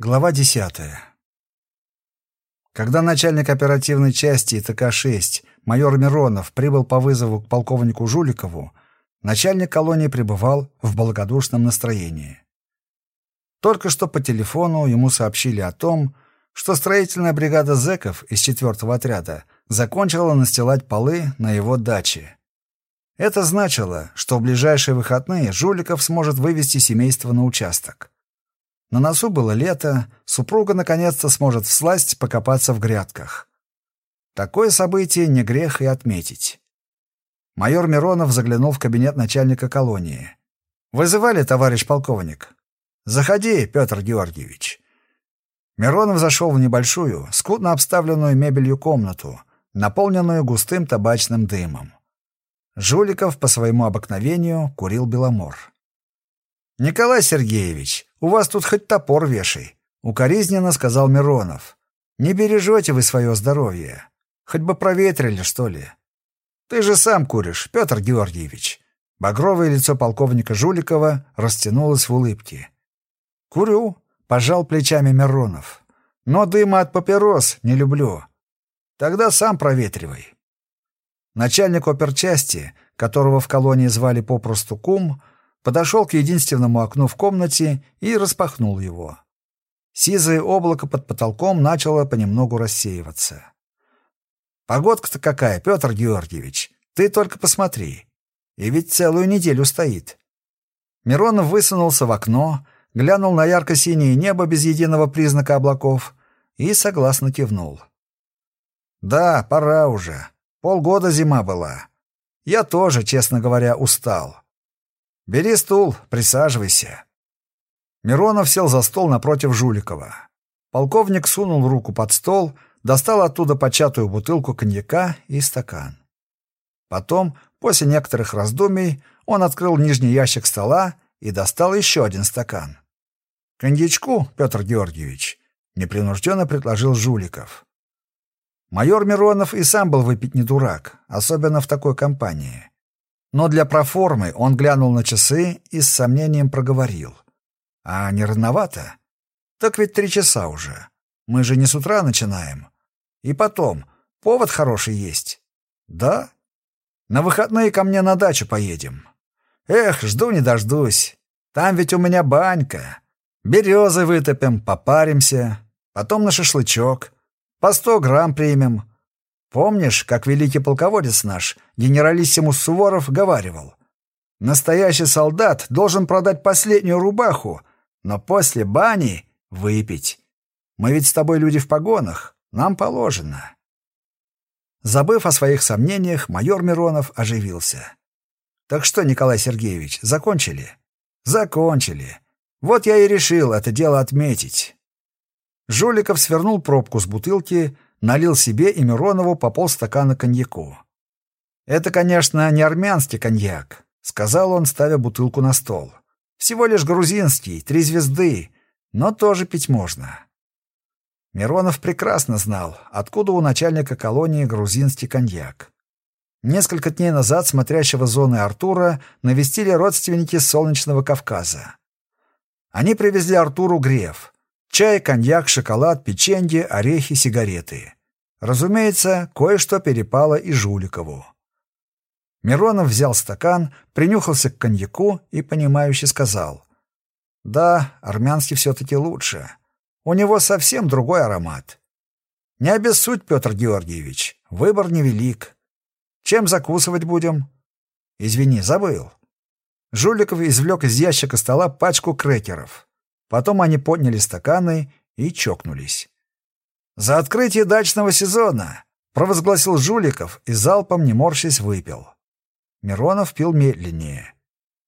Глава десятая. Когда начальник оперативной части ТК-6 майор Миронов прибыл по вызову к полковнику Жуликову, начальник колонии пребывал в благодушном настроении. Только что по телефону ему сообщили о том, что строительная бригада зэков из четвертого отряда закончила настилать полы на его даче. Это значило, что в ближайшие выходные Жуликов сможет вывести семейство на участок. На носу было лето, супруга наконец-то сможет всласть покопаться в грядках. Такое событие не грех и отметить. Майор Миронов заглянул в кабинет начальника колонии. «Вызывали, товарищ полковник?» «Заходи, Петр Георгиевич». Миронов зашел в небольшую, скудно обставленную мебелью комнату, наполненную густым табачным дымом. Жуликов по своему обыкновению курил беломор. «Николай Сергеевич, у вас тут хоть топор вешай», — укоризненно сказал Миронов. «Не бережете вы свое здоровье. Хоть бы проветрили, что ли. Ты же сам куришь, Петр Георгиевич». Багровое лицо полковника Жуликова растянулось в улыбке. «Курю», — пожал плечами Миронов. «Но дыма от папирос не люблю. Тогда сам проветривай». Начальник оперчасти, которого в колонии звали попросту Кум, — подошел к единственному окну в комнате и распахнул его. Сизое облако под потолком начало понемногу рассеиваться. «Погодка-то какая, Петр Георгиевич! Ты только посмотри! И ведь целую неделю стоит!» Миронов высунулся в окно, глянул на ярко-синее небо без единого признака облаков и согласно кивнул. «Да, пора уже. Полгода зима была. Я тоже, честно говоря, устал. «Бери стул, присаживайся». Миронов сел за стол напротив Жуликова. Полковник сунул руку под стол, достал оттуда початую бутылку коньяка и стакан. Потом, после некоторых раздумий, он открыл нижний ящик стола и достал еще один стакан. «Коньячку, Петр Георгиевич», — непринужденно предложил Жуликов. Майор Миронов и сам был выпить не дурак, особенно в такой компании. Но для проформы он глянул на часы и с сомнением проговорил. «А не рановато? Так ведь три часа уже. Мы же не с утра начинаем. И потом, повод хороший есть». «Да? На выходные ко мне на дачу поедем. Эх, жду не дождусь. Там ведь у меня банька. Березы вытопим, попаримся. Потом на шашлычок. По сто грамм примем. Помнишь, как великий полководец наш, генералиссимус Суворов, говаривал? Настоящий солдат должен продать последнюю рубаху, но после бани выпить. Мы ведь с тобой люди в погонах, нам положено. Забыв о своих сомнениях, майор Миронов оживился. «Так что, Николай Сергеевич, закончили?» «Закончили. Вот я и решил это дело отметить». Жуликов свернул пробку с бутылки, налил себе и Миронову по полстакана коньяку. «Это, конечно, не армянский коньяк», — сказал он, ставя бутылку на стол. «Всего лишь грузинский, три звезды, но тоже пить можно». Миронов прекрасно знал, откуда у начальника колонии грузинский коньяк. Несколько дней назад смотрящего зоны Артура навестили родственники Солнечного Кавказа. Они привезли Артуру греф, Чай, коньяк, шоколад, печенье, орехи, сигареты. Разумеется, кое-что перепало и Жуликову. Миронов взял стакан, принюхался к коньяку и, понимающе сказал. «Да, армянский все-таки лучше. У него совсем другой аромат. Не обессудь, Петр Георгиевич, выбор невелик. Чем закусывать будем?» «Извини, забыл». Жуликов извлек из ящика стола пачку крекеров. Потом они подняли стаканы и чокнулись. «За открытие дачного сезона!» — провозгласил Жуликов и залпом, не морщись, выпил. Миронов пил медленнее.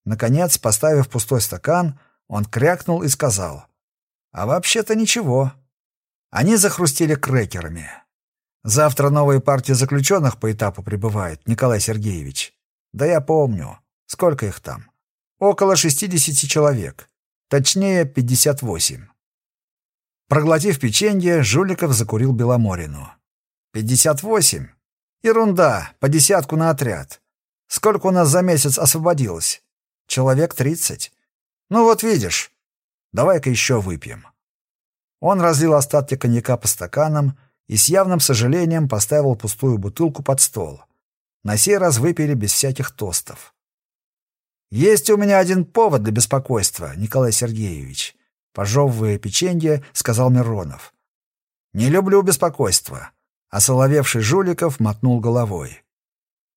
Наконец, поставив пустой стакан, он крякнул и сказал. «А вообще-то ничего». Они захрустили крекерами. «Завтра новая партия заключенных по этапу прибывает, Николай Сергеевич. Да я помню. Сколько их там? Около шестидесяти человек. Точнее, 58. Проглотив печенье, Жуликов закурил Беломорину. «Пятьдесят восемь? Ерунда, по десятку на отряд. Сколько у нас за месяц освободилось? Человек тридцать. Ну вот видишь. Давай-ка еще выпьем». Он разлил остатки коньяка по стаканам и с явным сожалением поставил пустую бутылку под стол. На сей раз выпили без всяких тостов. «Есть у меня один повод для беспокойства, Николай Сергеевич», — пожевывая печенье, сказал Миронов. «Не люблю беспокойства», — а соловевший Жуликов мотнул головой.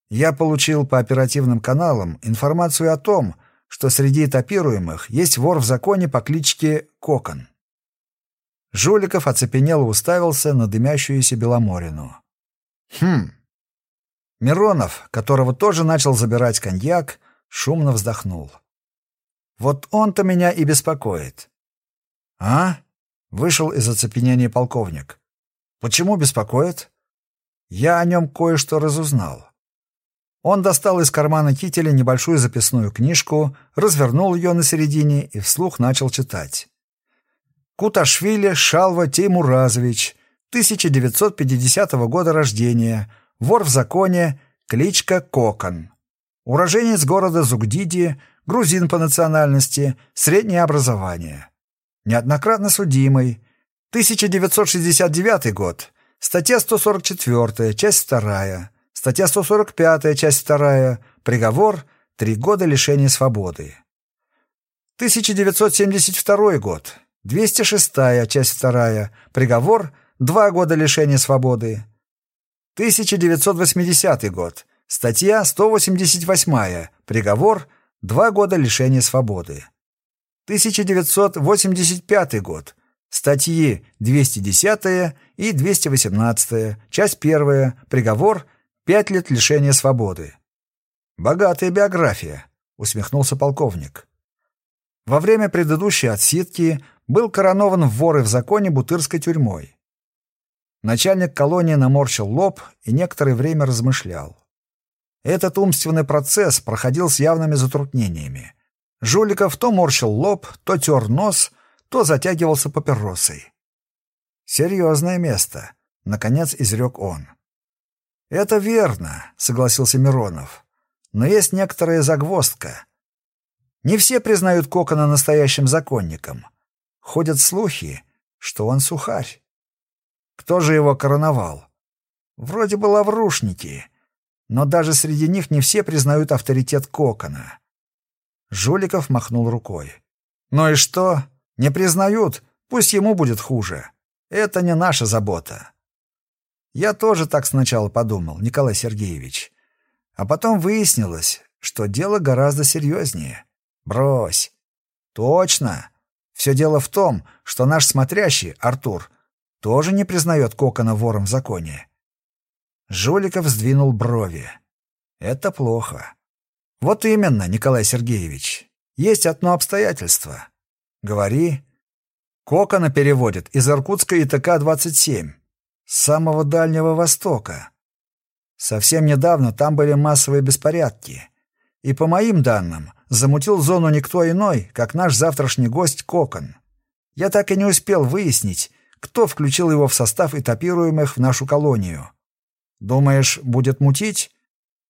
«Я получил по оперативным каналам информацию о том, что среди этапируемых есть вор в законе по кличке Кокон. Жуликов оцепенело уставился на дымящуюся Беломорину. «Хм». Миронов, которого тоже начал забирать коньяк, шумно вздохнул. «Вот он-то меня и беспокоит». «А?» — вышел из оцепенения полковник. «Почему беспокоит?» «Я о нем кое-что разузнал». Он достал из кармана кителя небольшую записную книжку, развернул ее на середине и вслух начал читать. Куташвили Шалва Теймуразович, 1950 года рождения, вор в законе, кличка Кокон. Уроженец города Зугдиди, грузин по национальности, среднее образование. Неоднократно судимый. 1969 год. Статья 144, часть 2. Статья 145, часть 2. Приговор – три года лишения свободы. 1972 год. 206 часть 2. Приговор – два года лишения свободы. 1980 год. Статья 188. Приговор – два года лишения свободы. 1985 год. Статьи 210 и 218. Часть 1. Приговор – пять лет лишения свободы. «Богатая биография», — усмехнулся полковник. Во время предыдущей отсидки был коронован в воры в законе Бутырской тюрьмой. Начальник колонии наморщил лоб и некоторое время размышлял. Этот умственный процесс проходил с явными затруднениями. Жуликов то морщил лоб, то тер нос, то затягивался папиросой. «Серьезное место», — наконец изрек он. «Это верно», — согласился Миронов. «Но есть некоторая загвоздка. Не все признают Кокона настоящим законником. Ходят слухи, что он сухарь. Кто же его короновал? Вроде бы лаврушники, но даже среди них не все признают авторитет Кокона. Жуликов махнул рукой. «Ну и что? Не признают? Пусть ему будет хуже. Это не наша забота». Я тоже так сначала подумал, Николай Сергеевич. А потом выяснилось, что дело гораздо серьезнее. Брось. Точно. Все дело в том, что наш смотрящий, Артур, тоже не признает Кокона вором в законе. Жуликов сдвинул брови. Это плохо. Вот именно, Николай Сергеевич. Есть одно обстоятельство. Говори. Кокона переводят из Иркутска ИТК-27, с самого Дальнего Востока. Совсем недавно там были массовые беспорядки. И по моим данным, замутил зону никто иной, как наш завтрашний гость Кокон. Я так и не успел выяснить, кто включил его в состав этапируемых в нашу колонию. Думаешь, будет мутить?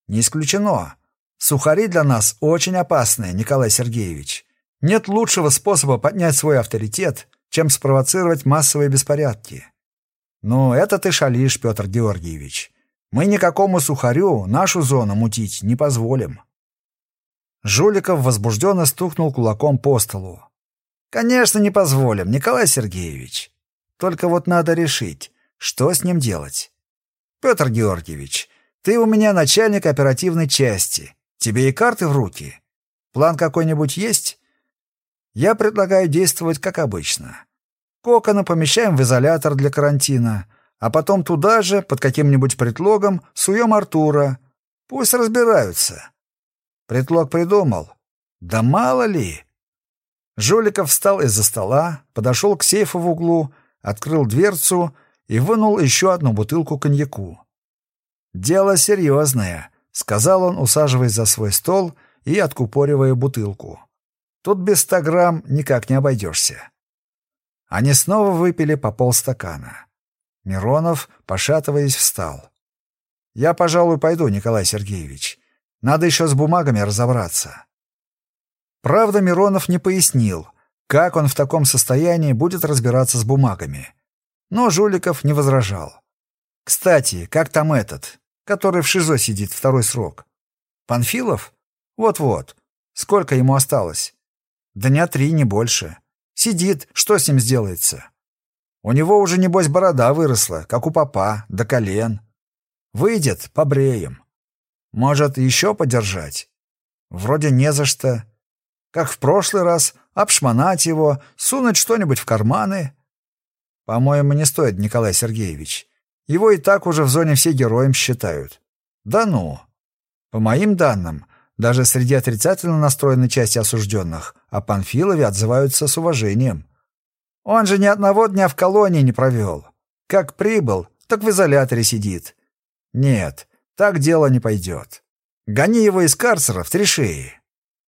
Не исключено. Сухари для нас очень опасные, Николай Сергеевич. Нет лучшего способа поднять свой авторитет, чем спровоцировать массовые беспорядки. Ну, это ты шалишь, Петр Георгиевич. Мы никакому сухарю нашу зону мутить не позволим. Жуликов возбужденно стукнул кулаком по столу. «Конечно, не позволим, Николай Сергеевич. Только вот надо решить, что с ним делать. Петр Георгиевич, ты у меня начальник оперативной части. Тебе и карты в руки. План какой-нибудь есть? Я предлагаю действовать как обычно. Кокона помещаем в изолятор для карантина, а потом туда же, под каким-нибудь предлогом, суем Артура. Пусть разбираются. Предлог придумал. Да мало ли. Жуликов встал из-за стола, подошел к сейфу в углу, открыл дверцу и вынул еще одну бутылку коньяку. «Дело серьезное», — сказал он, усаживаясь за свой стол и откупоривая бутылку. «Тут без ста грамм никак не обойдешься». Они снова выпили по полстакана. Миронов, пошатываясь, встал. «Я, пожалуй, пойду, Николай Сергеевич. Надо еще с бумагами разобраться. Правда, Миронов не пояснил, Как он в таком состоянии будет разбираться с бумагами? Но Жуликов не возражал. Кстати, как там этот, который в ШИЗО сидит второй срок? Панфилов? Вот-вот. Сколько ему осталось? Дня три, не больше. Сидит, что с ним сделается? У него уже, небось, борода выросла, как у папа, до колен. Выйдет, побреем. Может, еще подержать? Вроде не за что. Как в прошлый раз, обшмонать его, сунуть что-нибудь в карманы. По-моему, не стоит, Николай Сергеевич. Его и так уже в зоне все героем считают. Да ну. По моим данным, даже среди отрицательно настроенной части осужденных о Панфилове отзываются с уважением. Он же ни одного дня в колонии не провел. Как прибыл, так в изоляторе сидит. Нет, так дело не пойдет. Гони его из карцера в три шеи.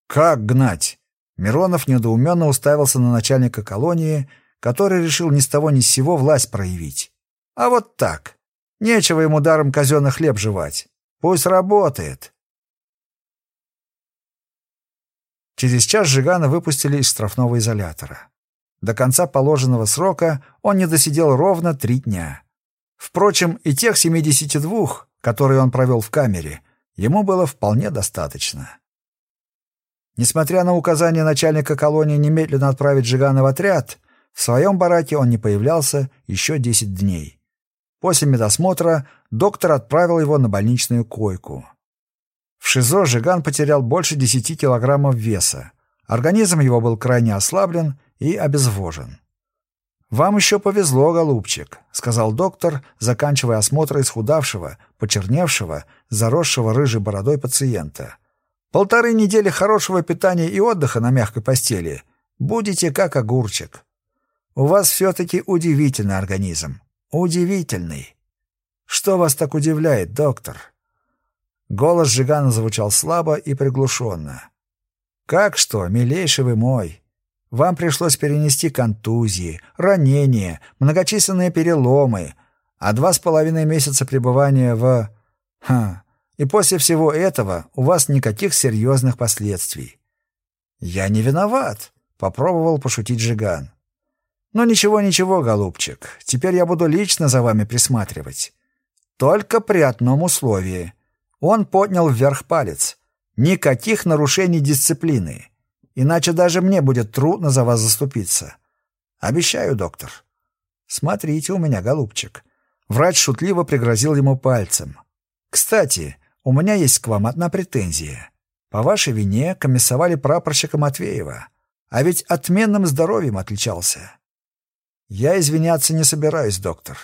Как гнать? Миронов недоуменно уставился на начальника колонии, который решил ни с того ни с сего власть проявить. А вот так. Нечего ему даром казенный хлеб жевать. Пусть работает. Через час Жигана выпустили из штрафного изолятора. До конца положенного срока он не досидел ровно три дня. Впрочем, и тех 72, которые он провел в камере, ему было вполне достаточно. Несмотря на указание начальника колонии немедленно отправить Жигана в отряд, в своем бараке он не появлялся еще 10 дней. После медосмотра доктор отправил его на больничную койку. В ШИЗО Жиган потерял больше 10 килограммов веса. Организм его был крайне ослаблен и обезвожен. «Вам еще повезло, голубчик», — сказал доктор, заканчивая осмотр исхудавшего, почерневшего, заросшего рыжей бородой пациента. «Полторы недели хорошего питания и отдыха на мягкой постели. Будете как огурчик. У вас все-таки удивительный организм. Удивительный. Что вас так удивляет, доктор?» Голос Жигана звучал слабо и приглушенно. «Как что, милейший вы мой? Вам пришлось перенести контузии, ранения, многочисленные переломы, а два с половиной месяца пребывания в... Ха. И после всего этого у вас никаких серьезных последствий. Я не виноват, — попробовал пошутить Жиган. Но ничего-ничего, голубчик, теперь я буду лично за вами присматривать. Только при одном условии. Он поднял вверх палец. Никаких нарушений дисциплины. Иначе даже мне будет трудно за вас заступиться. Обещаю, доктор. Смотрите у меня, голубчик. Врач шутливо пригрозил ему пальцем. Кстати, у меня есть к вам одна претензия. По вашей вине комиссовали прапорщика Матвеева, а ведь отменным здоровьем отличался. Я извиняться не собираюсь, доктор.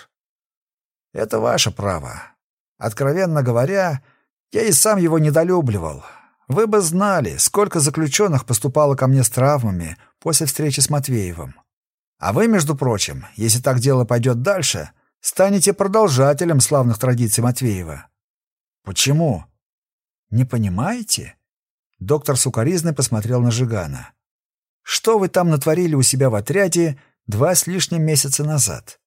Это ваше право. Откровенно говоря, я и сам его недолюбливал. Вы бы знали, сколько заключенных поступало ко мне с травмами после встречи с Матвеевым. А вы, между прочим, если так дело пойдет дальше, станете продолжателем славных традиций Матвеева. Почему? Не понимаете? Доктор Сукаризный посмотрел на Жигана. Что вы там натворили у себя в отряде два с лишним месяца назад?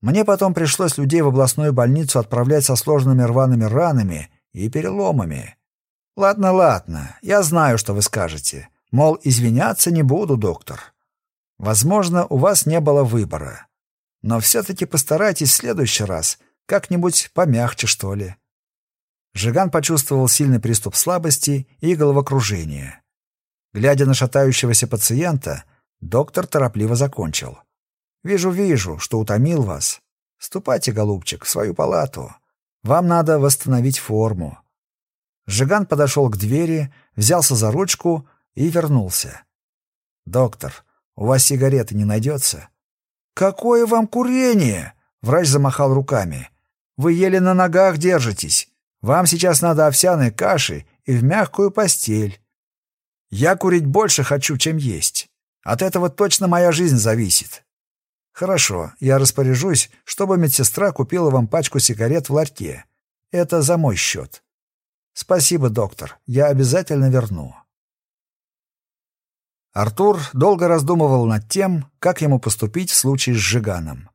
Мне потом пришлось людей в областную больницу отправлять со сложными рваными ранами и переломами. Ладно, ладно, я знаю, что вы скажете. Мол, извиняться не буду, доктор. Возможно, у вас не было выбора. Но все-таки постарайтесь в следующий раз как-нибудь помягче, что ли. Жиган почувствовал сильный приступ слабости и головокружения. Глядя на шатающегося пациента, доктор торопливо закончил. «Вижу, вижу, что утомил вас. Ступайте, голубчик, в свою палату. Вам надо восстановить форму. Жиган подошел к двери, взялся за ручку и вернулся. «Доктор, у вас сигареты не найдется?» «Какое вам курение?» — врач замахал руками. «Вы еле на ногах держитесь. Вам сейчас надо овсяной каши и в мягкую постель. Я курить больше хочу, чем есть. От этого точно моя жизнь зависит». «Хорошо, я распоряжусь, чтобы медсестра купила вам пачку сигарет в ларьке. Это за мой счет. «Спасибо, доктор. Я обязательно верну». Артур долго раздумывал над тем, как ему поступить в случае с Жиганом.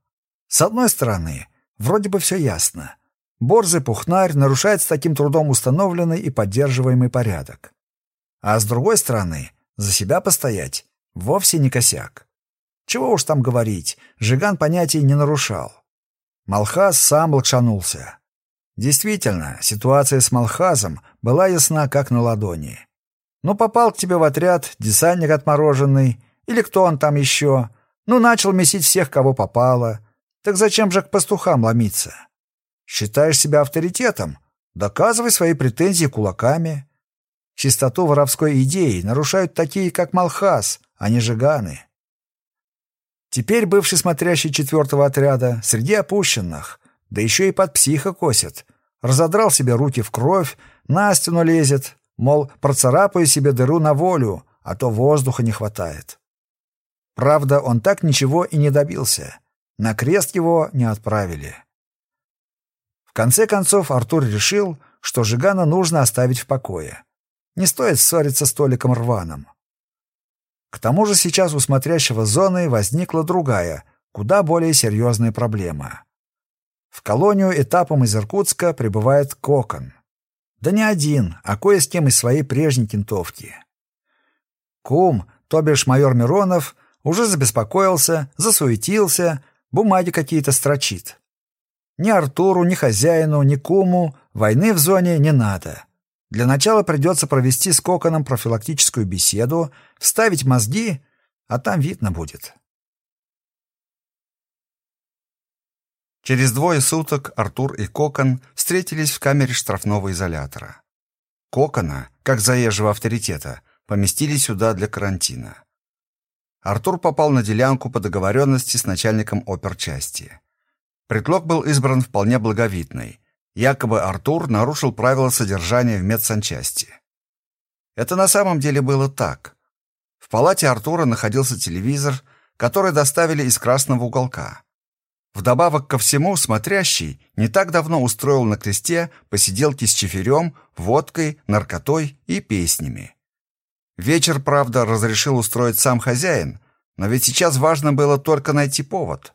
С одной стороны, вроде бы все ясно. Борзый пухнарь нарушает с таким трудом установленный и поддерживаемый порядок. А с другой стороны, за себя постоять вовсе не косяк. Чего уж там говорить, Жиган понятий не нарушал. Малхаз сам лакшанулся. Действительно, ситуация с Малхазом была ясна как на ладони. Ну, попал к тебе в отряд десантник отмороженный, или кто он там еще, ну, начал месить всех, кого попало. Так зачем же к пастухам ломиться? Считаешь себя авторитетом? Доказывай свои претензии кулаками. Чистоту воровской идеи нарушают такие, как Малхаз, а не Жиганы. Теперь бывший смотрящий четвертого отряда среди опущенных, да еще и под психа косит. Разодрал себе руки в кровь, на стену лезет, мол, процарапаю себе дыру на волю, а то воздуха не хватает. Правда, он так ничего и не добился. На крест его не отправили. В конце концов Артур решил, что Жигана нужно оставить в покое. Не стоит ссориться с Толиком Рваном. К тому же сейчас у смотрящего зоны возникла другая, куда более серьезная проблема. В колонию этапом из Иркутска прибывает Кокон. Да не один, а кое с кем из своей прежней кентовки. Кум, то бишь майор Миронов, уже забеспокоился, засуетился, бумаги какие-то строчит. Ни Артуру, ни хозяину, ни куму войны в зоне не надо. Для начала придется провести с Коконом профилактическую беседу, вставить мозги, а там видно будет. Через двое суток Артур и Кокон встретились в камере штрафного изолятора. Кокона, как заезжего авторитета, поместили сюда для карантина. Артур попал на делянку по договоренности с начальником оперчасти. Предлог был избран вполне благовидный. Якобы Артур нарушил правила содержания в медсанчасти. Это на самом деле было так. В палате Артура находился телевизор, который доставили из красного уголка. Вдобавок ко всему, смотрящий не так давно устроил на кресте посиделки с чефирем, водкой, наркотой и песнями. Вечер, правда, разрешил устроить сам хозяин, но ведь сейчас важно было только найти повод.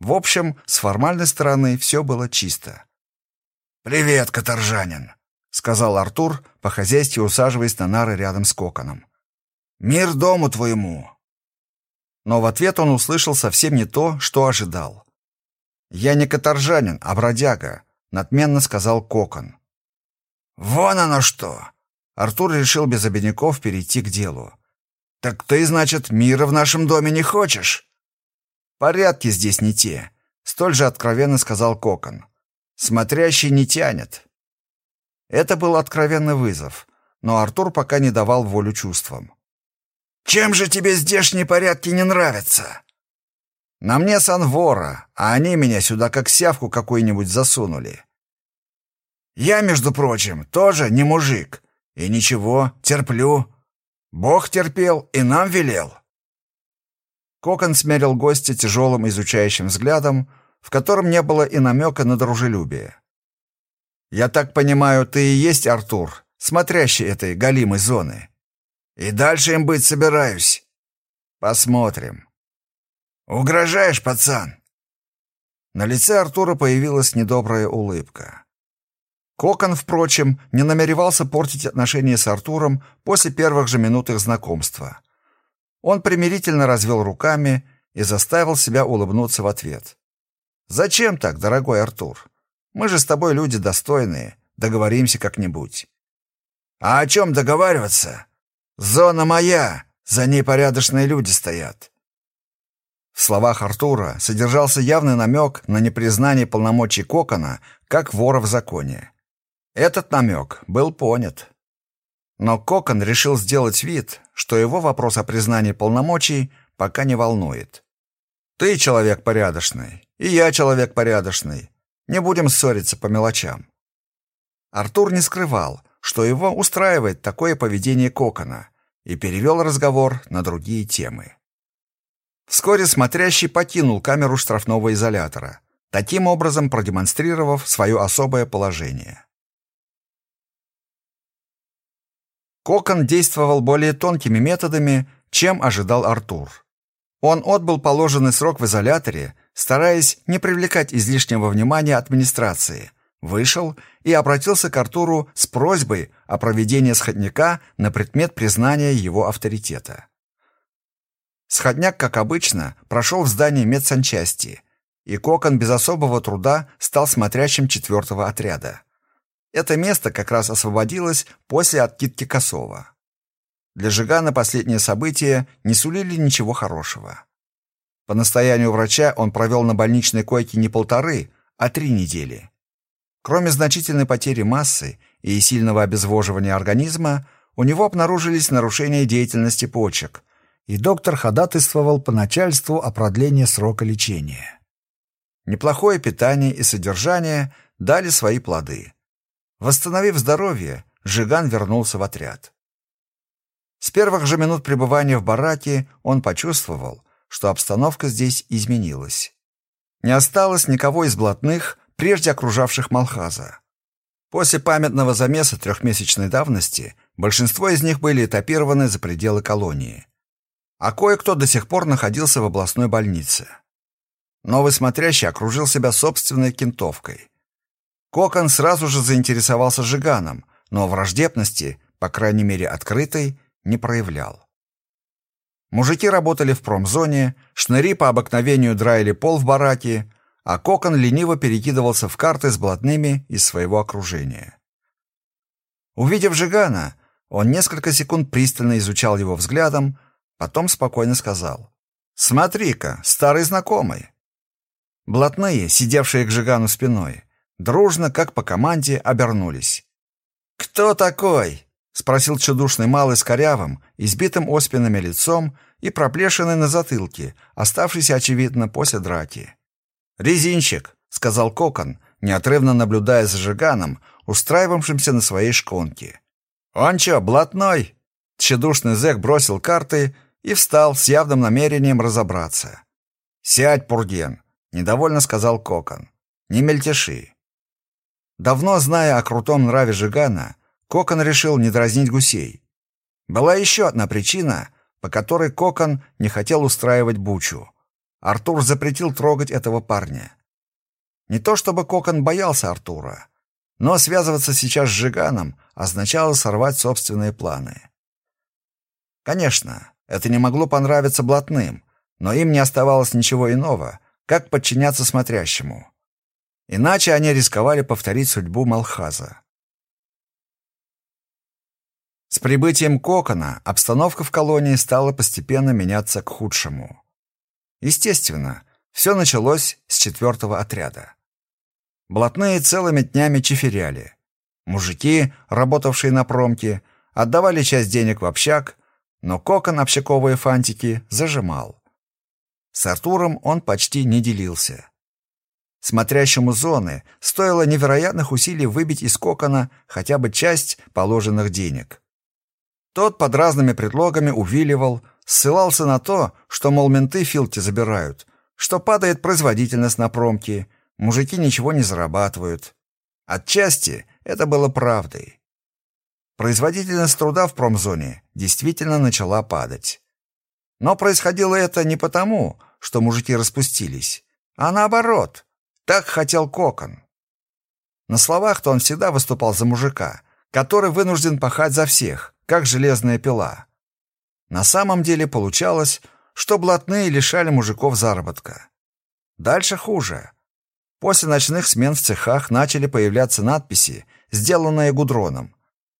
В общем, с формальной стороны все было чисто. «Привет, каторжанин», — сказал Артур, по хозяйству усаживаясь на нары рядом с коконом. «Мир дому твоему». Но в ответ он услышал совсем не то, что ожидал. «Я не каторжанин, а бродяга», — надменно сказал кокон. «Вон оно что!» Артур решил без обиняков перейти к делу. «Так ты, значит, мира в нашем доме не хочешь?» «Порядки здесь не те», — столь же откровенно сказал Кокон. Смотрящий не тянет. Это был откровенный вызов, но Артур пока не давал волю чувствам. «Чем же тебе здешние порядки не нравятся?» «На мне санвора, а они меня сюда как сявку какую-нибудь засунули». «Я, между прочим, тоже не мужик. И ничего, терплю. Бог терпел и нам велел». Кокон смерил гостя тяжелым изучающим взглядом, в котором не было и намека на дружелюбие. «Я так понимаю, ты и есть Артур, смотрящий этой галимой зоны. И дальше им быть собираюсь. Посмотрим». «Угрожаешь, пацан?» На лице Артура появилась недобрая улыбка. Кокон, впрочем, не намеревался портить отношения с Артуром после первых же минут их знакомства. Он примирительно развел руками и заставил себя улыбнуться в ответ. Зачем так, дорогой Артур? Мы же с тобой люди достойные, договоримся как-нибудь. А о чем договариваться? Зона моя, за ней порядочные люди стоят. В словах Артура содержался явный намек на непризнание полномочий Кокона как вора в законе. Этот намек был понят. Но Кокон решил сделать вид, что его вопрос о признании полномочий пока не волнует. Ты человек порядочный, и я человек порядочный. Не будем ссориться по мелочам. Артур не скрывал, что его устраивает такое поведение Кокона, и перевел разговор на другие темы. Вскоре смотрящий покинул камеру штрафного изолятора, таким образом продемонстрировав свое особое положение. Кокон действовал более тонкими методами, чем ожидал Артур. Он отбыл положенный срок в изоляторе, стараясь не привлекать излишнего внимания администрации. Вышел и обратился к Артуру с просьбой о проведении сходника на предмет признания его авторитета. Сходняк, как обычно, прошел в здании медсанчасти, и Кокон без особого труда стал смотрящим четвертого отряда. Это место как раз освободилось после откидки Косова. Для Жигана последние события не сулили ничего хорошего. По настоянию врача он провел на больничной койке не полторы, а три недели. Кроме значительной потери массы и сильного обезвоживания организма, у него обнаружились нарушения деятельности почек, и доктор ходатайствовал по начальству о продлении срока лечения. Неплохое питание и содержание дали свои плоды. Восстановив здоровье, Жиган вернулся в отряд. С первых же минут пребывания в бараке он почувствовал, что обстановка здесь изменилась. Не осталось никого из блатных, прежде окружавших Малхаза. После памятного замеса трехмесячной давности большинство из них были этапированы за пределы колонии. А кое-кто до сих пор находился в областной больнице. Новый смотрящий окружил себя собственной кентовкой. Кокон сразу же заинтересовался Жиганом, но враждебности, по крайней мере открытой, не проявлял. Мужики работали в промзоне, шныри по обыкновению драили пол в бараке, а Кокон лениво перекидывался в карты с блатными из своего окружения. Увидев Жигана, он несколько секунд пристально изучал его взглядом, потом спокойно сказал «Смотри-ка, старый знакомый». Блатные, сидевшие к Жигану спиной, дружно, как по команде, обернулись. «Кто такой?» — спросил чудушный малый с корявым, избитым оспинами лицом и проплешиной на затылке, оставшийся, очевидно, после драки. «Резинчик», — сказал Кокон, неотрывно наблюдая за Жиганом, устраивавшимся на своей шконке. «Он чё, блатной?» Тщедушный зэк бросил карты и встал с явным намерением разобраться. «Сядь, Пурген», — недовольно сказал Кокон. «Не мельтеши». Давно зная о крутом нраве Жигана, Кокон решил не дразнить гусей. Была еще одна причина, по которой Кокон не хотел устраивать бучу. Артур запретил трогать этого парня. Не то чтобы Кокон боялся Артура, но связываться сейчас с Жиганом означало сорвать собственные планы. Конечно, это не могло понравиться блатным, но им не оставалось ничего иного, как подчиняться смотрящему. Иначе они рисковали повторить судьбу Малхаза. С прибытием Кокона обстановка в колонии стала постепенно меняться к худшему. Естественно, все началось с четвертого отряда. Блатные целыми днями чиферяли. Мужики, работавшие на промке, отдавали часть денег в общак, но кокон общаковые фантики зажимал. С Артуром он почти не делился. Смотрящему зоны стоило невероятных усилий выбить из кокона хотя бы часть положенных денег. Тот под разными предлогами увиливал, ссылался на то, что, мол, менты филти забирают, что падает производительность на промке, мужики ничего не зарабатывают. Отчасти это было правдой. Производительность труда в промзоне действительно начала падать. Но происходило это не потому, что мужики распустились, а наоборот. Так хотел Кокон. На словах-то он всегда выступал за мужика, который вынужден пахать за всех, как железная пила. На самом деле получалось, что блатные лишали мужиков заработка. Дальше хуже. После ночных смен в цехах начали появляться надписи, сделанные гудроном.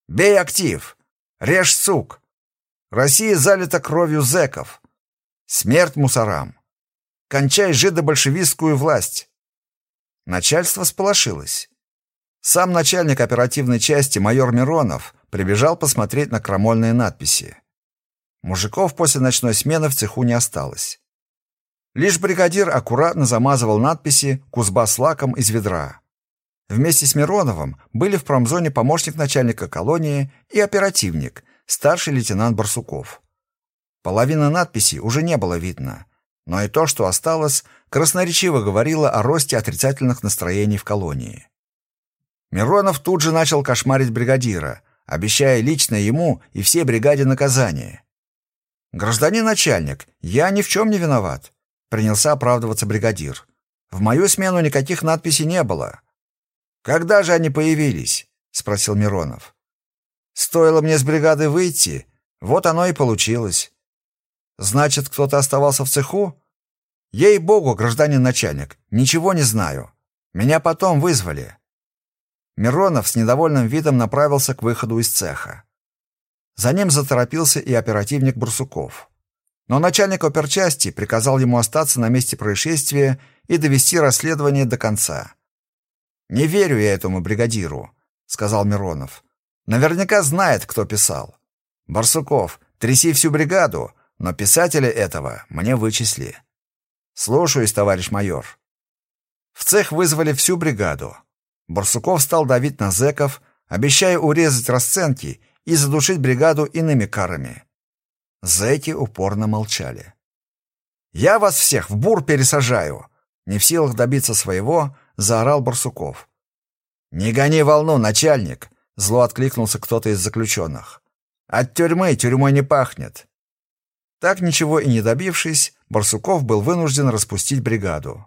«Бей актив! Режь сук! Россия залита кровью зэков! Смерть мусорам! Кончай жидобольшевистскую власть!» Начальство сполошилось. Сам начальник оперативной части майор Миронов прибежал посмотреть на крамольные надписи. Мужиков после ночной смены в цеху не осталось. Лишь бригадир аккуратно замазывал надписи «Кузбасс лаком» из ведра. Вместе с Мироновым были в промзоне помощник начальника колонии и оперативник, старший лейтенант Барсуков. Половины надписей уже не было видно, но и то, что осталось, красноречиво говорило о росте отрицательных настроений в колонии. Миронов тут же начал кошмарить бригадира, обещая лично ему и всей бригаде наказание. «Гражданин начальник, я ни в чем не виноват», — принялся оправдываться бригадир. «В мою смену никаких надписей не было». «Когда же они появились?» — спросил Миронов. «Стоило мне с бригады выйти, вот оно и получилось». Значит, кто-то оставался в цеху? Ей-богу, гражданин начальник, ничего не знаю. Меня потом вызвали. Миронов с недовольным видом направился к выходу из цеха. За ним заторопился и оперативник Бурсуков. Но начальник оперчасти приказал ему остаться на месте происшествия и довести расследование до конца. «Не верю я этому бригадиру», — сказал Миронов. «Наверняка знает, кто писал. Барсуков, тряси всю бригаду, но писателя этого мне вычисли». «Слушаюсь, товарищ майор». В цех вызвали всю бригаду. Барсуков стал давить на зэков, обещая урезать расценки и задушить бригаду иными карами. Зэки упорно молчали. «Я вас всех в бур пересажаю!» Не в силах добиться своего, заорал Барсуков. «Не гони волну, начальник!» Зло откликнулся кто-то из заключенных. «От тюрьмы тюрьмой не пахнет!» Так ничего и не добившись, Барсуков был вынужден распустить бригаду.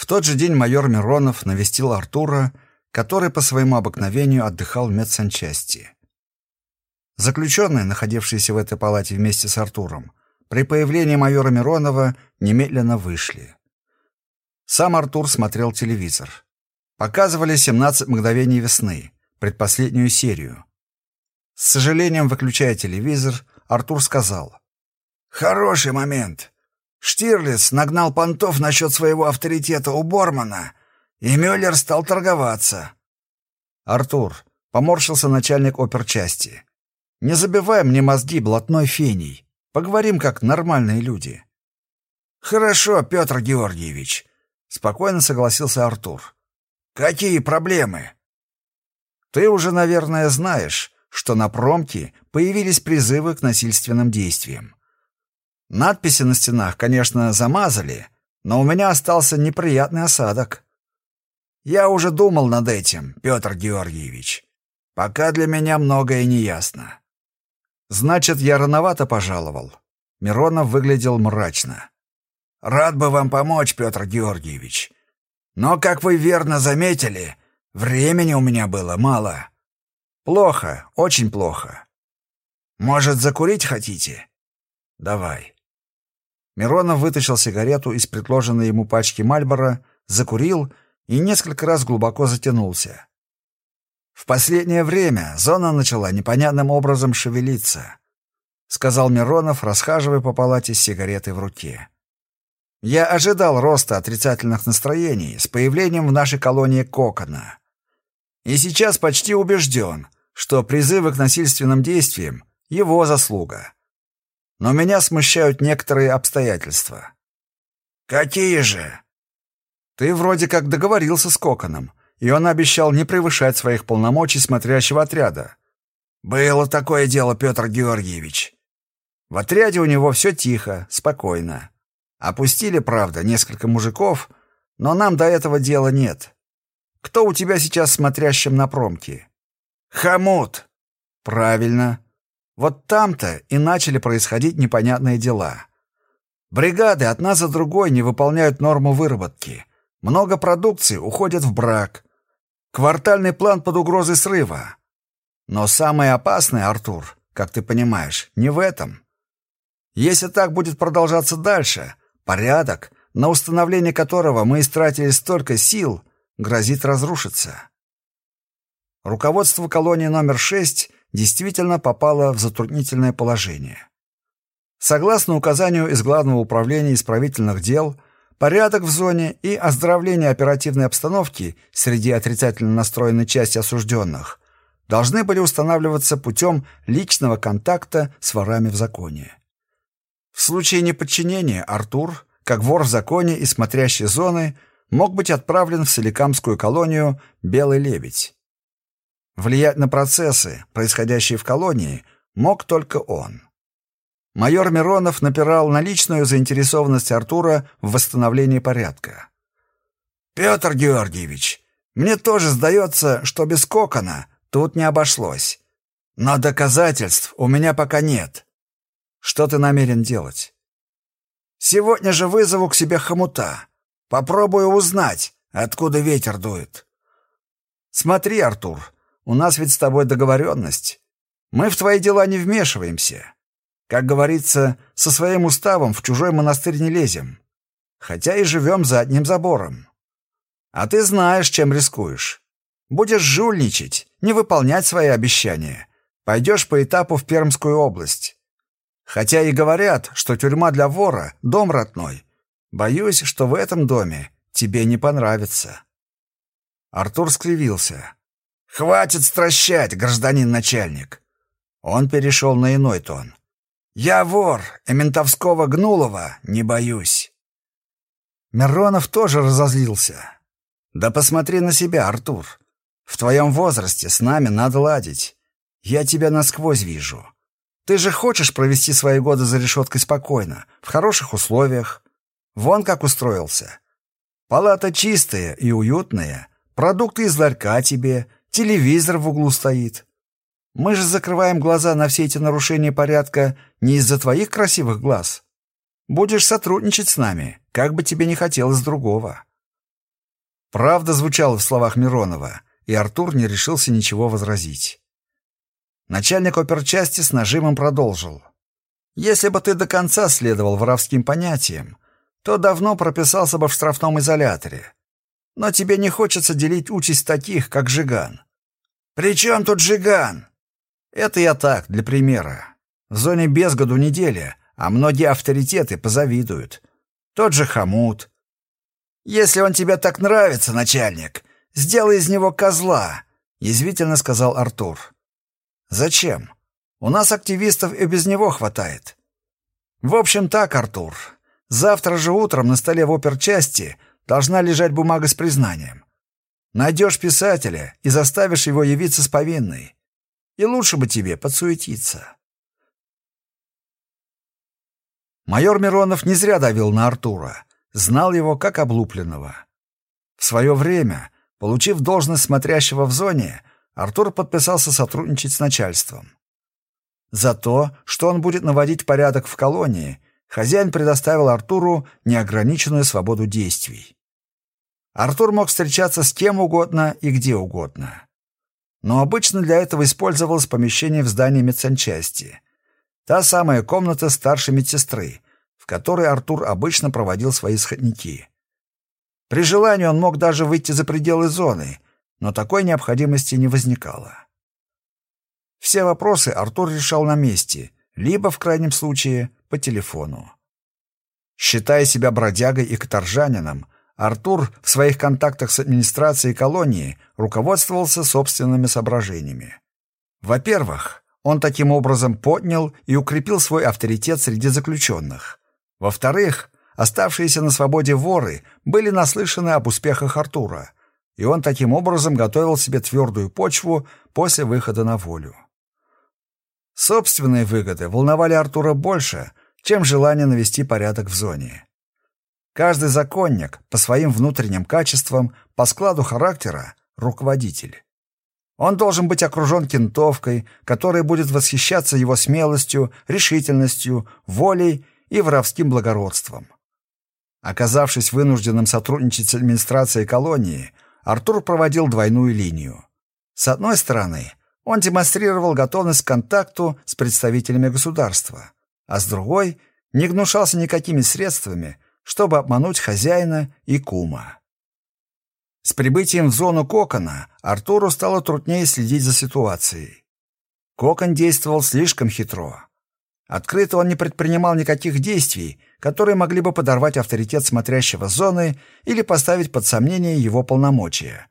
В тот же день майор Миронов навестил Артура, который по своему обыкновению отдыхал в медсанчасти. Заключенные, находившиеся в этой палате вместе с Артуром, при появлении майора Миронова немедленно вышли. Сам Артур смотрел телевизор. Показывали «17 мгновений весны», предпоследнюю серию. С сожалением, выключая телевизор, Артур сказал. «Хороший момент. Штирлиц нагнал понтов насчет своего авторитета у Бормана, и Мюллер стал торговаться». «Артур», — поморщился начальник оперчасти, — «не забивай мне мозги блатной феней. Поговорим как нормальные люди». «Хорошо, Петр Георгиевич», — спокойно согласился Артур. «Какие проблемы?» «Ты уже, наверное, знаешь, что на промке появились призывы к насильственным действиям. Надписи на стенах, конечно, замазали, но у меня остался неприятный осадок. Я уже думал над этим, Петр Георгиевич. Пока для меня многое не ясно. Значит, я рановато пожаловал. Миронов выглядел мрачно. Рад бы вам помочь, Петр Георгиевич. Но, как вы верно заметили, времени у меня было мало. Плохо, очень плохо. Может, закурить хотите? Давай. Миронов вытащил сигарету из предложенной ему пачки Мальбора, закурил и несколько раз глубоко затянулся. В последнее время зона начала непонятным образом шевелиться, сказал Миронов, расхаживая по палате с сигаретой в руке. Я ожидал роста отрицательных настроений с появлением в нашей колонии кокона. И сейчас почти убежден, что призывы к насильственным действиям — его заслуга. Но меня смущают некоторые обстоятельства. «Какие же?» «Ты вроде как договорился с Коконом, и он обещал не превышать своих полномочий смотрящего отряда». «Было такое дело, Петр Георгиевич». В отряде у него все тихо, спокойно. Опустили, правда, несколько мужиков, но нам до этого дела нет. Кто у тебя сейчас смотрящим на промке?» «Хамут!» «Правильно. Вот там-то и начали происходить непонятные дела. Бригады одна за другой не выполняют норму выработки. Много продукции уходит в брак. Квартальный план под угрозой срыва. Но самое опасное, Артур, как ты понимаешь, не в этом. Если так будет продолжаться дальше, порядок, на установление которого мы истратили столько сил, грозит разрушиться. Руководство колонии номер 6 действительно попала в затруднительное положение. Согласно указанию из Главного управления исправительных дел, порядок в зоне и оздоровление оперативной обстановки среди отрицательно настроенной части осужденных должны были устанавливаться путем личного контакта с ворами в законе. В случае неподчинения Артур, как вор в законе и смотрящий зоны, мог быть отправлен в Соликамскую колонию «Белый лебедь». Влиять на процессы, происходящие в колонии, мог только он. Майор Миронов напирал на личную заинтересованность Артура в восстановлении порядка. «Петр Георгиевич, мне тоже сдается, что без кокона тут не обошлось. Но доказательств у меня пока нет. Что ты намерен делать?» «Сегодня же вызову к себе хомута. Попробую узнать, откуда ветер дует». «Смотри, Артур, у нас ведь с тобой договоренность. Мы в твои дела не вмешиваемся. Как говорится, со своим уставом в чужой монастырь не лезем. Хотя и живем за одним забором. А ты знаешь, чем рискуешь. Будешь жульничать, не выполнять свои обещания. Пойдешь по этапу в Пермскую область. Хотя и говорят, что тюрьма для вора — дом родной. Боюсь, что в этом доме тебе не понравится». Артур скривился. «Хватит стращать, гражданин начальник!» Он перешел на иной тон. «Я вор, и ментовского гнулого не боюсь». Миронов тоже разозлился. «Да посмотри на себя, Артур. В твоем возрасте с нами надо ладить. Я тебя насквозь вижу. Ты же хочешь провести свои годы за решеткой спокойно, в хороших условиях. Вон как устроился. Палата чистая и уютная, продукты из ларька тебе, телевизор в углу стоит. Мы же закрываем глаза на все эти нарушения порядка не из-за твоих красивых глаз. Будешь сотрудничать с нами, как бы тебе не хотелось другого». Правда звучала в словах Миронова, и Артур не решился ничего возразить. Начальник оперчасти с нажимом продолжил. «Если бы ты до конца следовал воровским понятиям, то давно прописался бы в штрафном изоляторе. Но тебе не хочется делить участь таких, как Жиган». «При чем тут Жиган?» «Это я так, для примера. В зоне без году неделя, а многие авторитеты позавидуют. Тот же Хамут. Если он тебе так нравится, начальник, сделай из него козла», — язвительно сказал Артур. Зачем? У нас активистов и без него хватает. В общем так, Артур. Завтра же утром на столе в оперчасти должна лежать бумага с признанием. Найдешь писателя и заставишь его явиться с повинной. И лучше бы тебе подсуетиться. Майор Миронов не зря давил на Артура, знал его как облупленного. В свое время, получив должность смотрящего в зоне, Артур подписался сотрудничать с начальством. За то, что он будет наводить порядок в колонии, хозяин предоставил Артуру неограниченную свободу действий. Артур мог встречаться с кем угодно и где угодно. Но обычно для этого использовалось помещение в здании медсанчасти. Та самая комната старшей медсестры, в которой Артур обычно проводил свои сходники. При желании он мог даже выйти за пределы зоны — но такой необходимости не возникало. Все вопросы Артур решал на месте, либо, в крайнем случае, по телефону. Считая себя бродягой и каторжанином, Артур в своих контактах с администрацией колонии руководствовался собственными соображениями. Во-первых, он таким образом поднял и укрепил свой авторитет среди заключенных. Во-вторых, оставшиеся на свободе воры были наслышаны об успехах Артура, и он таким образом готовил себе твердую почву после выхода на волю. Собственные выгоды волновали Артура больше, чем желание навести порядок в зоне. Каждый законник по своим внутренним качествам, по складу характера — руководитель. Он должен быть окружен кентовкой, которая будет восхищаться его смелостью, решительностью, волей и воровским благородством. Оказавшись вынужденным сотрудничать с администрацией колонии, Артур проводил двойную линию. С одной стороны, он демонстрировал готовность к контакту с представителями государства, а с другой — не гнушался никакими средствами, чтобы обмануть хозяина и кума. С прибытием в зону кокона Артуру стало труднее следить за ситуацией. Кокон действовал слишком хитро. Открыто он не предпринимал никаких действий, которые могли бы подорвать авторитет смотрящего зоны или поставить под сомнение его полномочия.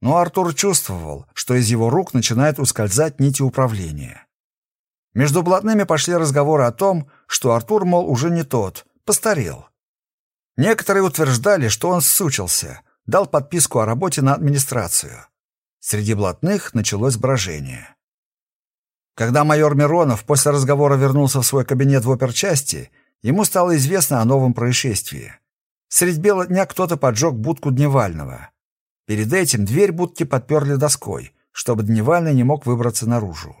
Но Артур чувствовал, что из его рук начинает ускользать нити управления. Между блатными пошли разговоры о том, что Артур, мол, уже не тот, постарел. Некоторые утверждали, что он ссучился, дал подписку о работе на администрацию. Среди блатных началось брожение. Когда майор Миронов после разговора вернулся в свой кабинет в оперчасти, ему стало известно о новом происшествии. Средь бела дня кто-то поджег будку Дневального. Перед этим дверь будки подперли доской, чтобы Дневальный не мог выбраться наружу.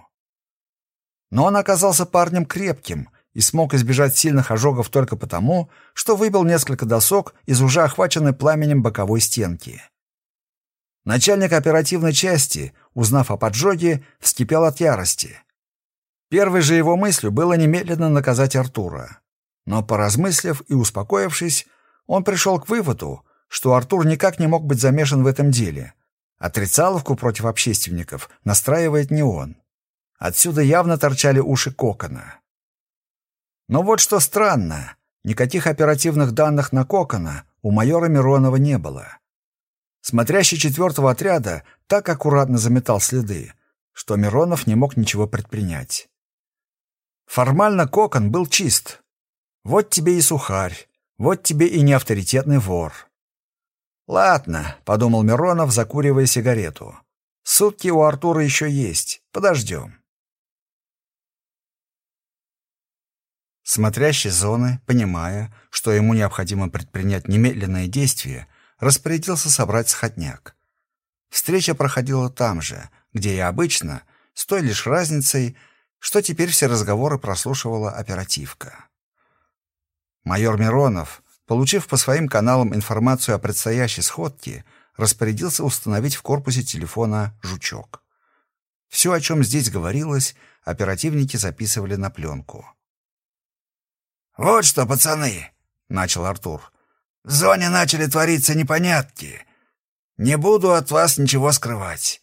Но он оказался парнем крепким и смог избежать сильных ожогов только потому, что выбил несколько досок из уже охваченной пламенем боковой стенки. Начальник оперативной части, узнав о поджоге, вскипел от ярости. Первой же его мыслью было немедленно наказать Артура. Но, поразмыслив и успокоившись, он пришел к выводу, что Артур никак не мог быть замешан в этом деле. Отрицаловку против общественников настраивает не он. Отсюда явно торчали уши Кокона. Но вот что странно, никаких оперативных данных на Кокона у майора Миронова не было. Смотрящий четвертого отряда так аккуратно заметал следы, что Миронов не мог ничего предпринять. Формально Кокон был чист. Вот тебе и сухарь, вот тебе и неавторитетный вор. «Ладно», — подумал Миронов, закуривая сигарету. «Сутки у Артура еще есть. Подождем». Смотрящий зоны, понимая, что ему необходимо предпринять немедленные действия, распорядился собрать сходняк. Встреча проходила там же, где и обычно, с той лишь разницей, что теперь все разговоры прослушивала оперативка. Майор Миронов, получив по своим каналам информацию о предстоящей сходке, распорядился установить в корпусе телефона «Жучок». Все, о чем здесь говорилось, оперативники записывали на пленку. «Вот что, пацаны!» — начал Артур. «В зоне начали твориться непонятки. Не буду от вас ничего скрывать.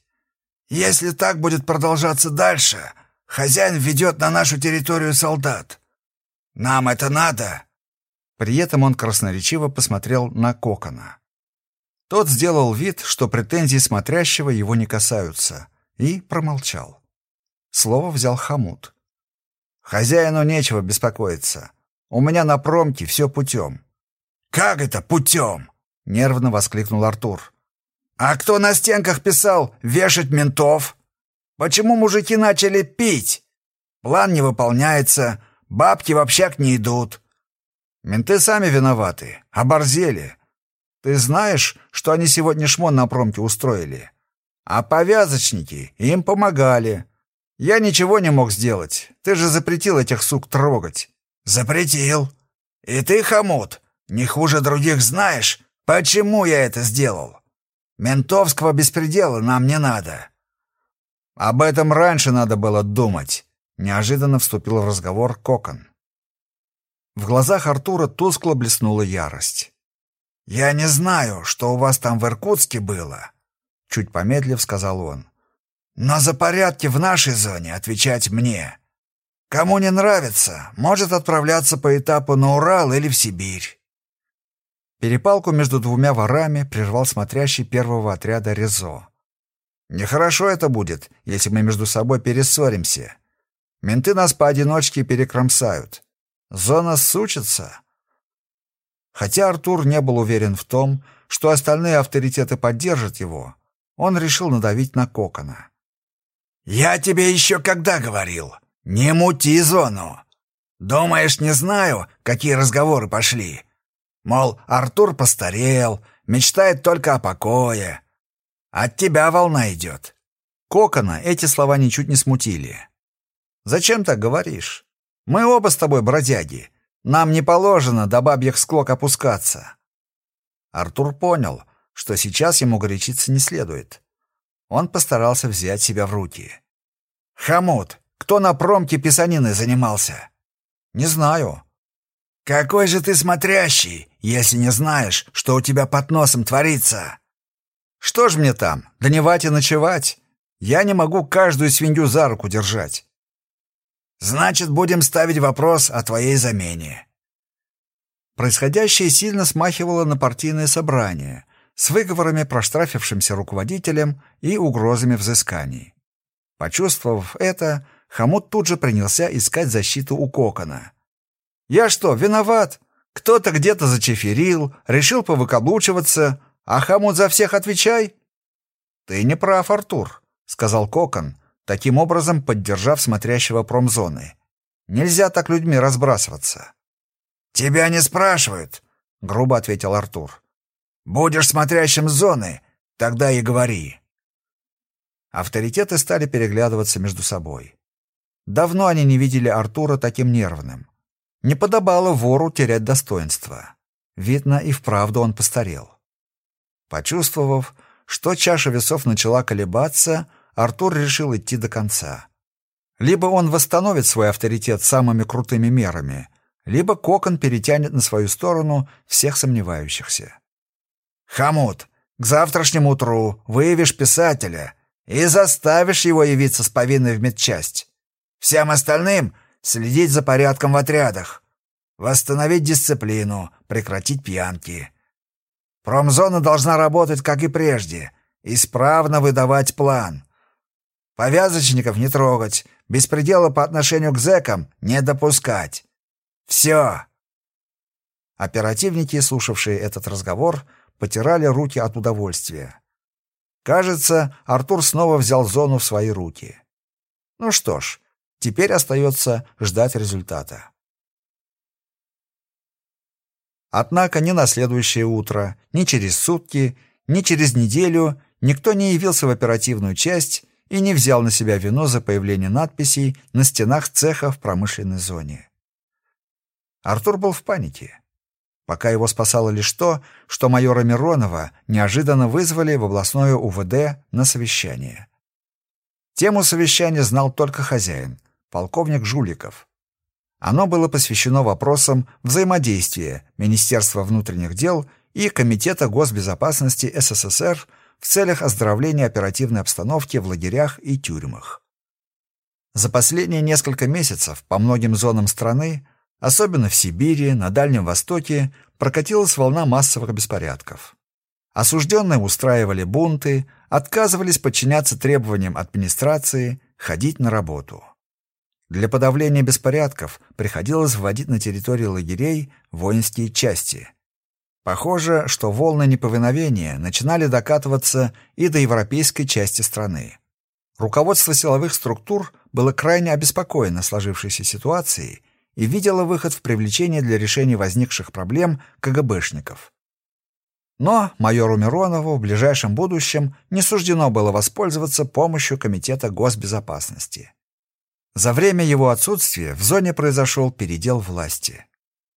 Если так будет продолжаться дальше, хозяин введет на нашу территорию солдат. Нам это надо?» При этом он красноречиво посмотрел на Кокона. Тот сделал вид, что претензии смотрящего его не касаются, и промолчал. Слово взял Хамут. «Хозяину нечего беспокоиться. У меня на промке все путем». «Как это путем?» — нервно воскликнул Артур. «А кто на стенках писал «вешать ментов»? Почему мужики начали пить? План не выполняется, бабки в общак не идут». «Менты сами виноваты, оборзели. Ты знаешь, что они сегодня шмон на промке устроили? А повязочники им помогали. Я ничего не мог сделать, ты же запретил этих сук трогать». «Запретил. И ты, хомут, не хуже других знаешь, почему я это сделал. Ментовского беспредела нам не надо». «Об этом раньше надо было думать», — неожиданно вступил в разговор Кокон. В глазах Артура тускло блеснула ярость. «Я не знаю, что у вас там в Иркутске было», — чуть помедлив сказал он. «Но за порядки в нашей зоне отвечать мне. Кому не нравится, может отправляться по этапу на Урал или в Сибирь. Перепалку между двумя ворами прервал смотрящий первого отряда Резо. «Нехорошо это будет, если мы между собой перессоримся. Менты нас поодиночке перекромсают. Зона сучится». Хотя Артур не был уверен в том, что остальные авторитеты поддержат его, он решил надавить на Кокона. «Я тебе еще когда говорил? «Не мути зону! Думаешь, не знаю, какие разговоры пошли? Мол, Артур постарел, мечтает только о покое. От тебя волна идет». Кокона эти слова ничуть не смутили. «Зачем так говоришь? Мы оба с тобой бродяги. Нам не положено до бабьих склок опускаться». Артур понял, что сейчас ему горячиться не следует. Он постарался взять себя в руки. «Хамут, кто на промке писаниной занимался? Не знаю. Какой же ты смотрящий, если не знаешь, что у тебя под носом творится? Что ж мне там, дневать и ночевать? Я не могу каждую свинью за руку держать. Значит, будем ставить вопрос о твоей замене. Происходящее сильно смахивало на партийное собрание с выговорами проштрафившимся руководителем и угрозами взысканий. Почувствовав это, Хамут тут же принялся искать защиту у Кокона. «Я что, виноват? Кто-то где-то зачеферил, решил повыкаблучиваться, а Хамут за всех отвечай?» «Ты не прав, Артур», — сказал Кокон, таким образом поддержав смотрящего промзоны. «Нельзя так людьми разбрасываться». «Тебя не спрашивают», — грубо ответил Артур. «Будешь смотрящим зоны, тогда и говори». Авторитеты стали переглядываться между собой. Давно они не видели Артура таким нервным. Не подобало вору терять достоинство. Видно, и вправду он постарел. Почувствовав, что чаша весов начала колебаться, Артур решил идти до конца. Либо он восстановит свой авторитет самыми крутыми мерами, либо Кокон перетянет на свою сторону всех сомневающихся. «Хамут, к завтрашнему утру выявишь писателя и заставишь его явиться с повинной в медчасть. Всем остальным следить за порядком в отрядах, восстановить дисциплину, прекратить пьянки. Промзона должна работать, как и прежде, исправно выдавать план. Повязочников не трогать, беспредела по отношению к зэкам не допускать. Все. Оперативники, слушавшие этот разговор, потирали руки от удовольствия. Кажется, Артур снова взял зону в свои руки. Ну что ж, теперь остается ждать результата. Однако ни на следующее утро, ни через сутки, ни через неделю никто не явился в оперативную часть и не взял на себя вину за появление надписей на стенах цеха в промышленной зоне. Артур был в панике. Пока его спасало лишь то, что майора Миронова неожиданно вызвали в областное УВД на совещание. Тему совещания знал только хозяин, полковник Жуликов. Оно было посвящено вопросам взаимодействия Министерства внутренних дел и Комитета госбезопасности СССР в целях оздоровления оперативной обстановки в лагерях и тюрьмах. За последние несколько месяцев по многим зонам страны Особенно в Сибири, на Дальнем Востоке прокатилась волна массовых беспорядков. Осужденные устраивали бунты, отказывались подчиняться требованиям администрации, ходить на работу. Для подавления беспорядков приходилось вводить на территории лагерей воинские части. Похоже, что волны неповиновения начинали докатываться и до европейской части страны. Руководство силовых структур было крайне обеспокоено сложившейся ситуацией и видела выход в привлечение для решения возникших проблем КГБшников. Но майору Миронову в ближайшем будущем не суждено было воспользоваться помощью Комитета госбезопасности. За время его отсутствия в зоне произошел передел власти.